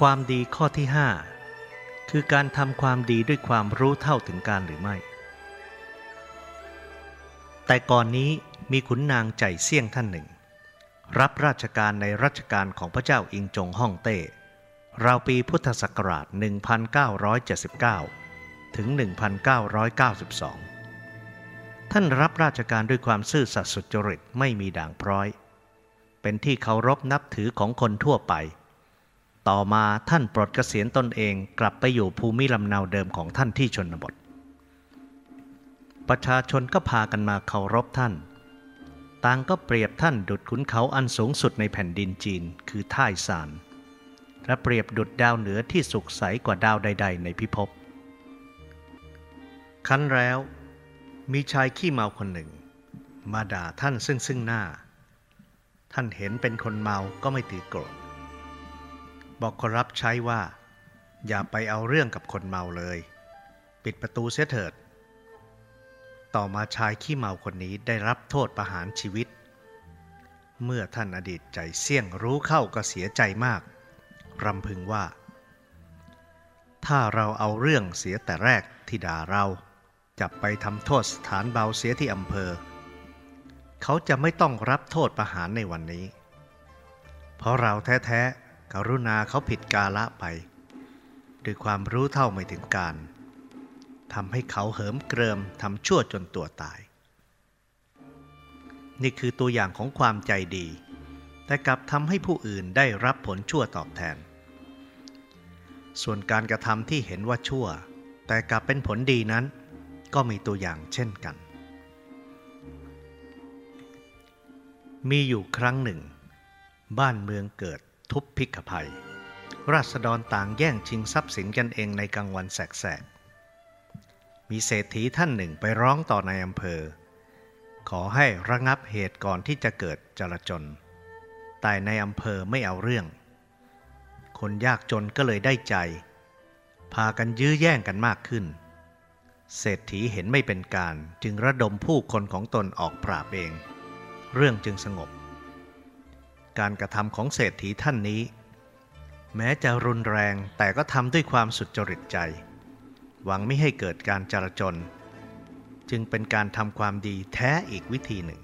ความดีข้อที่ห้าคือการทำความดีด้วยความรู้เท่าถึงการหรือไม่ แต่ก่อนนี้มีขุนนางใจเสี่ยงท่านหนึ่ง รับราชการในรัชกาลของพระเจ้าอิงจงฮ่องเต้ราวปีพุทธศักราช 1979 ถึง 1992 ท่านรับราชการด้วยความซื่อสัตย์สุจริตไม่มีด่างพร้อย เป็นที่เคารพนับถือของคนทั่วไป ต่อมาท่านปลดเกษียณตนเองกลับไปอยู่ภูมิลำเนาเดิมของท่านที่ชนบท ประชาชนก็พากันมาเคารพท่าน ต่างก็เปรียบท่านดุดขุนเขาอันสูงสุดในแผ่นดินจีนคือท่ายซาน และเปรียบดุดดาวเหนือที่สุขใสกว่าดาวใด ๆ ในพิภพคั้นแล้วมีชายขี้เมาคนหนึ่ง มาด่าท่านซึ่งซึ่งหน้า ท่านเห็นเป็นคนเมาก็ไม่ตีโกรธ บอกคนรับใช้ว่า อย่าไปเอาเรื่องกับคนเมาเลย ปิดประตูเสียเถิด ต่อมาชายขี้เมาคนนี้ได้รับโทษประหารชีวิต เมื่อท่านอดีตใจเสี่ยงรู้เข้าก็เสียใจมาก รำพึงว่า ถ้าเราเอาเรื่องเสียแต่แรกที่ด่าเราจับไปทำโทษสถานเบาเสียที่อำเภอ เขาจะไม่ต้องรับโทษประหารในวันนี้ เพราะเราแท้ ๆ กรุณาเขาผิดกาละไปด้วยความรู้เท่าไม่ถึงการทำให้เขาเหิมเกริมทำชั่วจนตัวตาย นี่คือตัวอย่างของความใจดี แต่กลับทำให้ผู้อื่นได้รับผลชั่วตอบแทน ส่วนการกระทำที่เห็นว่าชั่ว แต่กลับเป็นผลดีนั้น ก็มีตัวอย่างเช่นกัน มีอยู่ครั้งหนึ่ง บ้านเมืองเกิด ทุพพิกภัย ราษฎรต่างแย่งชิงทรัพย์สินกันเองในกลางวันแสกๆ มีเศรษฐีท่านหนึ่งไปร้องต่อในอำเภอ ขอให้ระงับเหตุก่อนที่จะเกิดจลาจลแต่ในอำเภอไม่เอาเรื่อง คนยากจนก็เลยได้ใจ พากันยื้อแย่งกันมากขึ้น เศรษฐีเห็นไม่เป็นการจึงระดมผู้คนของตนออกปราบเอง เรื่องจึงสงบ การกระทำของเศรษฐีท่านนี้ แม้จะรุนแรงแต่ก็ทำด้วยความสุจริตใจ หวังไม่ให้เกิดการจราจน จึงเป็นการทำความดีแท้อีกวิธีหนึ่ง